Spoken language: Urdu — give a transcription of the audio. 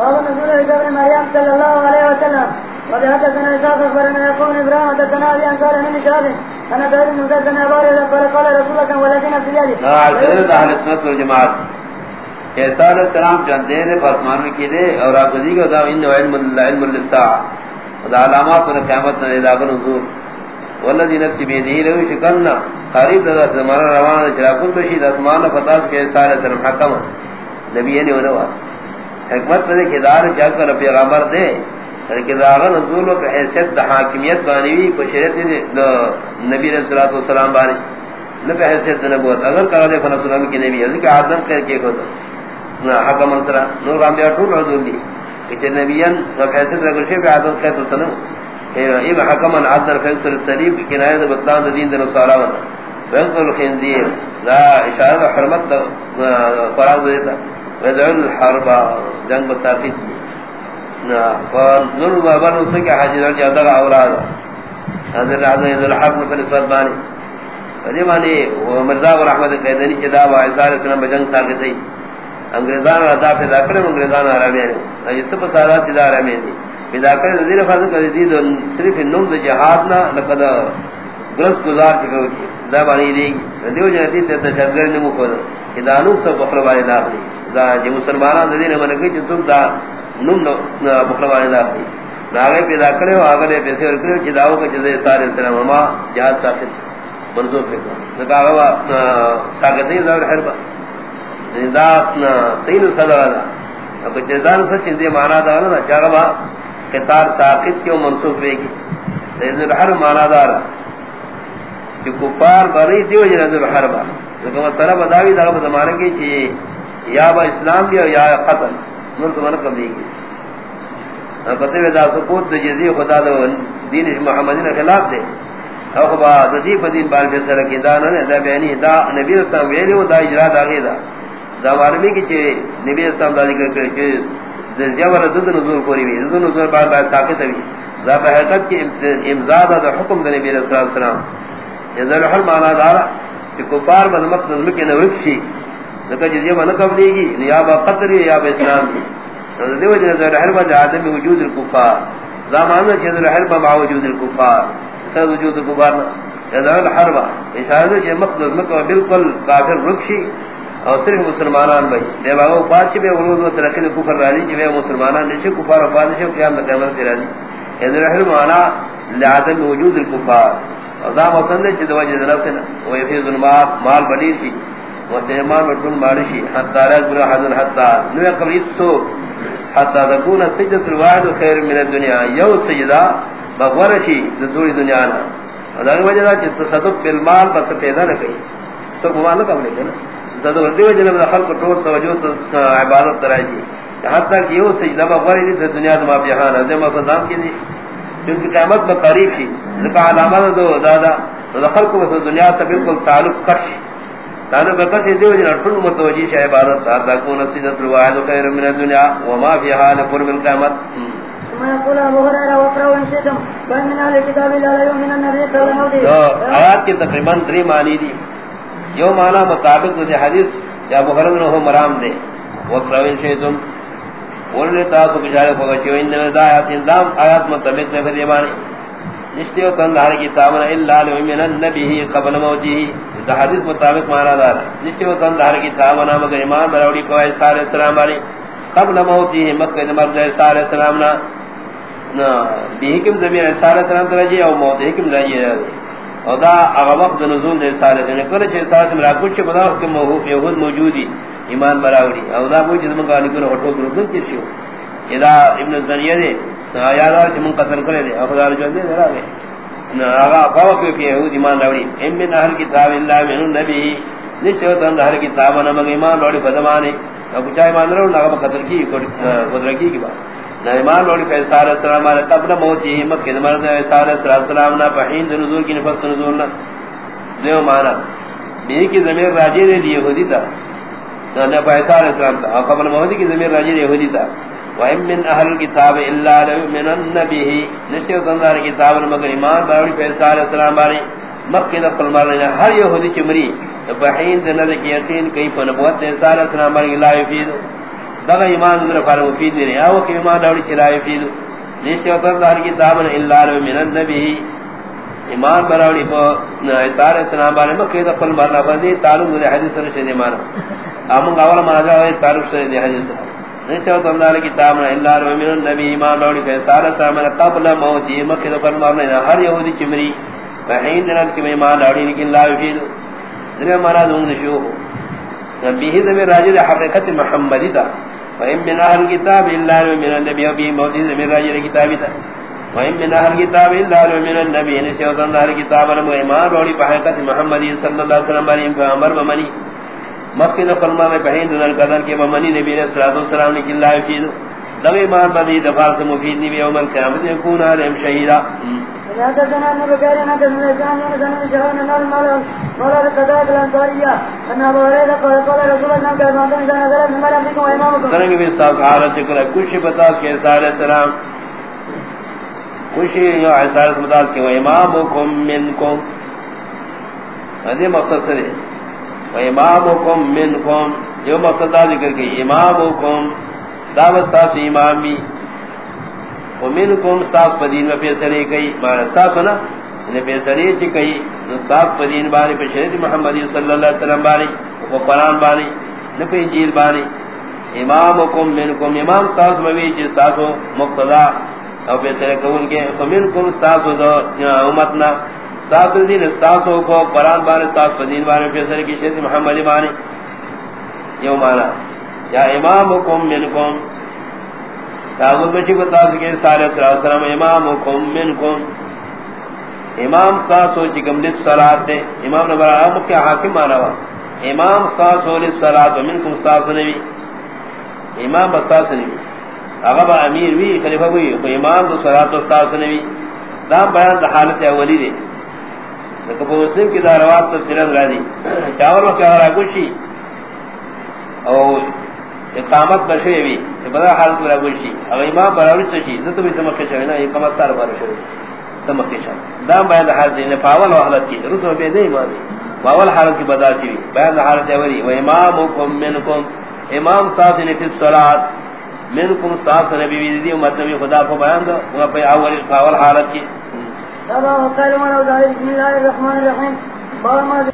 باب نزول ابن مريم صلى الله عليه وسلم؟ وحدثنا اسحاق اخبرنا يقول ابراهيم حدثنا ابي انصار بن شهاب انا سعيد بن زيد بن عبار قال قال رسول الله والذين في يدي نعم اهل السنه والجماعه ایسا علیہ السلام جانتے ہیں فاسمان کی دے اور آپ گزی کا دا ان علم العلم للساعه دا علامات و قیامت نے لاگن حضور. والذی نفسی بیدی لو شکرنا قریب دا زمان روان کل بشید اسمان فتاس کے علیہ السلام حکم. نبی نے ونوا حکمت نے کہ دار کیا کر پیغمبر دے کہ داغ نزول و حیثیت دا حاکمیت بانیوی کو شریعت نبی علیہ الصلوۃ والسلام بانی. نہ حیثیت نبوت. اگر کرا دے فنا سلام کی نبی اس کا آدم کر کے ہوتا نہ حکم سرا. نور رام انبیاء ٹول حضور دی. کہ نبیان، نہ حیثیت اگر شی آدم کہ تو سنو. اے حکم عدل فیصل السلیب کنایہ بطلان دین دے دین صالح وانقل الخنزیر. لا اشارہ حرمت فراغ دیتا وزعل الحرب، جنگ مسافت فنور بابر اس کے حاجر جادر اولاد۔ حضرت عزیز الحرب فل اسود بانی فدی مانی مرزا و رحمت قیدنی چدا و عیسار اسلام بجنگ ساکتی انگریزان رضا پیدا کرے، انگریزان آرامی ہے یہ سب سادات تدا آرامی ہے پیدا کرے، نظیر فرض کر دید صرف نم دا جہادنا لقد گرس گزار چکے ہوتی دا بانی دی۔ دیو جنتی تیتا شدگر نمو کھودا۔ کہ دانوک سب بخر بانی داخلی دا جی مسلمانان دا دین منکی چی تم دا نم بخر بانی داخلی دا آگے پیدا کرے ہو آگے پیسے ورکرے چی داو کا چیزے سارے سلام اما جہاد ساکت منظور لکھا دا آگا ساکت نہیں دا حربا دا سید صدر دا اگر چیزان سچ اندے مانا دا دا چاگا قطار ساکت کیوں منصوب بے گی سید الحرب مانا دا دا کہ کفار بری دیو جنہ الحرب لیکن مسئلہ بداوی دا زمانے کی چی یا با اسلام دیا یا قتل. نور سمانا کم دی گی پتہ دا سکوت دا جزی خدا دا دین محمدین خلاف دے. او خبا دا دی پا دین بار فیصلہ رکی دا نا دا بیانی دا نبی اسلام ویلی و دا اجرا دا غی دا. دا معلومی کی چی نبی اسلام دا ذکر کرے چی دزیا والا دد نزول کوری وی دد نزول بار بار ساکت وی دا بحقیقت کی امزاد دا حکم دا نبی علیہ السلام. یہ الحل مانا دارا کہ کفار بن بدمت نظم کے نورکشی لکہ جزیہ من قبلی گی یا با قطر یا با اسلام دیو جنہ ذر حرب عدم وجود الکفار ذا معنی چیز الحرب مع وجود الکفار سید وجود الکفار ذر الحرب اشارہ چیز مقصد مکہ بالکل کافر رکشی اور صرف مسلمانان بھائی بے باغو پاچ بے ولود و ترقی کفر راضی جی مسلمانان نشے کفار و پادشے قیام قیامت راضی ذر الحرب معنی لعدم وجود الکفار ادا مسند چ دوا جے درسنا و یفی ظلمات مال بڑی تھی و تیمان مٹن مارشی حتا را گرا حضر حتا نو قبریت سو حتا تكون سجدۃ الواحد خیر من الدنيا یو سجدہ بغورشی ذوری دنیا نا. ادا وجہ چ تصدق بالمال بس پیدا نہ کئی. تو گمان نہ کرنے نا زدو دیو جنب خلق ٹور توجہ عبادت تراجی حتا کہ یو سجدہ بغوری دنیا ما جہان ہے مقصد نام کی کیونکہ قیامت میں قریب تھی ذکا علامت دو دادا دخل کو بس دنیا سے بالکل تعلق کٹ تعلق کٹ سے دیو جنا ٹھن متوجی شے عبادت تا تکون سیدت الواحد خیر من الدنيا وما في حال قرب القیامت. ثم يقول ابو هريره وقرأوا ان شئتم وان من اهل الكتاب لا يؤمن النبي صلى الله عليه وسلم آیات کی تقریباً تری معنی دی. یو معنی مطابق مجھے حدیث یا ابو ہریرہ ہو مرام دے. وقرأوا ان شئتم ولنے تاسو بشارے کو چے ان دا آیات اندام آیات مطابق نے فرمایا نشتے و تن دار کتاب نہ الا لمن النبی قبل موته دا حدیث مطابق معنی دار نشتے و تن دار کتاب مگر ایمان براوی کو ہے سارے السلام علی۔ قبل موته مکہ نے مرد سارے السلام نہ نہ بیکم زمین سارے السلام درجے او موت حکم درجے او دا اغا وقت نزول دے سارے نے کرے چھ سارے مرا کچھ بنا کہ موہوب یہود موجودی ایمان براوی او دا وہ جسم کا نکر ہٹو کرو تو چیشو اذا ابن الزنیہ دے۔ نے یاد آ کہ من قتل کرے دے افضل جو دے ذرا ہے نہ آغا فاو کہ یہود ایمان راوی ام من اہل کتاب اللہ من النبی نشو تن اہل کتاب نہ مگر ایمان راوی بدمانے اب چاہے ایمان راو نہ قتل کی قدرت کی کی بات نہ ایمان راوی فیصل السلام علیہ قبل موت ہی مکہ۔ مرد فیصل السلام نہ بہین نزول کی نفس نزول نہ دیو مانا بھی کی ضمیر راجی نے دی یہودی تھا نہ فیصل السلام تھا قبل موت کی ضمیر راجی نے یہودی تھا وَإِن مِّنْ أَهْلِ الْكِتَابِ إِلَّا لَيُؤْمِنَنَّ بِهِ. نشتے تندار کتاب مگر ایمان باوری پیسہ علیہ السلام باری مکہ نقل مارنا ہر یہودی چمری بحین دے نظر کی یقین کئی پا نبوت دے علیہ السلام باری لا یفید دغه ایمان در فار مفید دی او کہ ایمان داوی چلائے فید لیش تو دار کتاب الا من النبی ایمان براوی پو ایثار اسلام بارے میں کہ قل مرنا تعلق دے حدیث سے دی مان اول ما جا تعلق سے دی حدیث لیش تو دار کتاب الا من النبی ایمان داوی کہ ایثار قبل موت مکہ قل مرنا ہر یہودی چمری فہین دن کی ایمان داوی لیکن لا فید دے مراد ہوں نشو نبی ہی زمین راجل حقیقت محمدی تا وَإِن مِّنْ أَهْلِ الْكِتَابِ إِلَّا لُؤْمِنَ النَّبِيَّ وَبِهِ مَوْدِي زمین راجل کتابی تا وَإِن مِّنْ أَهْلِ الْكِتَابِ إِلَّا لُؤْمِنَ النَّبِيَّ نِسِيَ وَطَنْ دَهْلِ كِتَابَ لَمُ إِمَانَ رَوْلِ بحقیقت محمدی صلی اللہ علیہ وسلم باری امکا بمنی مخفی فرما میں پہین دنر قدر کے بمنی نبی علیہ السلام نے کلا فید لو ایمان بدی دفار سے مفید نبی یوم القیامت یکون علیہم شہیدہ۔ حدثنا ابن بكير حدثنا لسان حدثنا من شهر من المال مولى القضاء الانصارية ان ابو هريره قال قال رسول وسلم بھی ساتھ حالت ذکر کچھ بتا کہ سارے کچھ کہ منکم۔ مقصد سے وامامکم منکم جو مقصد ذکر کہ امامکم دعوت ساتھ امام بھی ومنکم استاس پدین و پیسرے کئی مانا استاس ہونا انہیں پیسرے چی کئی استاس پدین بانی پر شریعت محمدی صلی اللہ علیہ وسلم بانی و قرآن بانی نپی انجیل بانی. امامکم منکم امام استاس موی چی استاسو مقتدا او پیسرے کون کے، ومنکم استاسو دو امتنا استاس دین استاسو کو قرآن بانی استاس پدین بانی پیسرے کی شریعت محمدی بانی یو مانا۔ یا امامکم منکم۔ تاغل بچی کو تاز کے سارے صلی اللہ امامکم منکم۔ امام ساسو چکم لس صلاة دے۔ امام نبرا آمک کے حاکم مانا وا۔ امام ساسو لس صلاة منکم ساسو نبی امام بساس نبی اغبا امیر وی، خلیفہ وی امام دو صلاة ساسو نبی دام بیان دا حالت اولی دے۔ لیکن وہ مسلم کی داروات تفسیرات را دی چاور وقت اگر آگوشی او اقامت بشوی بھی بدا حالت برا گوشی اگر امام براوری سشی زتو بھی تمکہ شوی نا اقامت سار بارا شوی. تمکہ شوی دام باید حالت دی پاول حالت کی رسو بید امامی پاول حالت کی بدا شوی باید حالت اوری و امامکم منکم. امام ساتھ نفی الصلاة منکم ساتھ نبی بیدی امت خدا کو بیان دو وہ پاول حالت کی بسم اللہ الرحمن الرحیم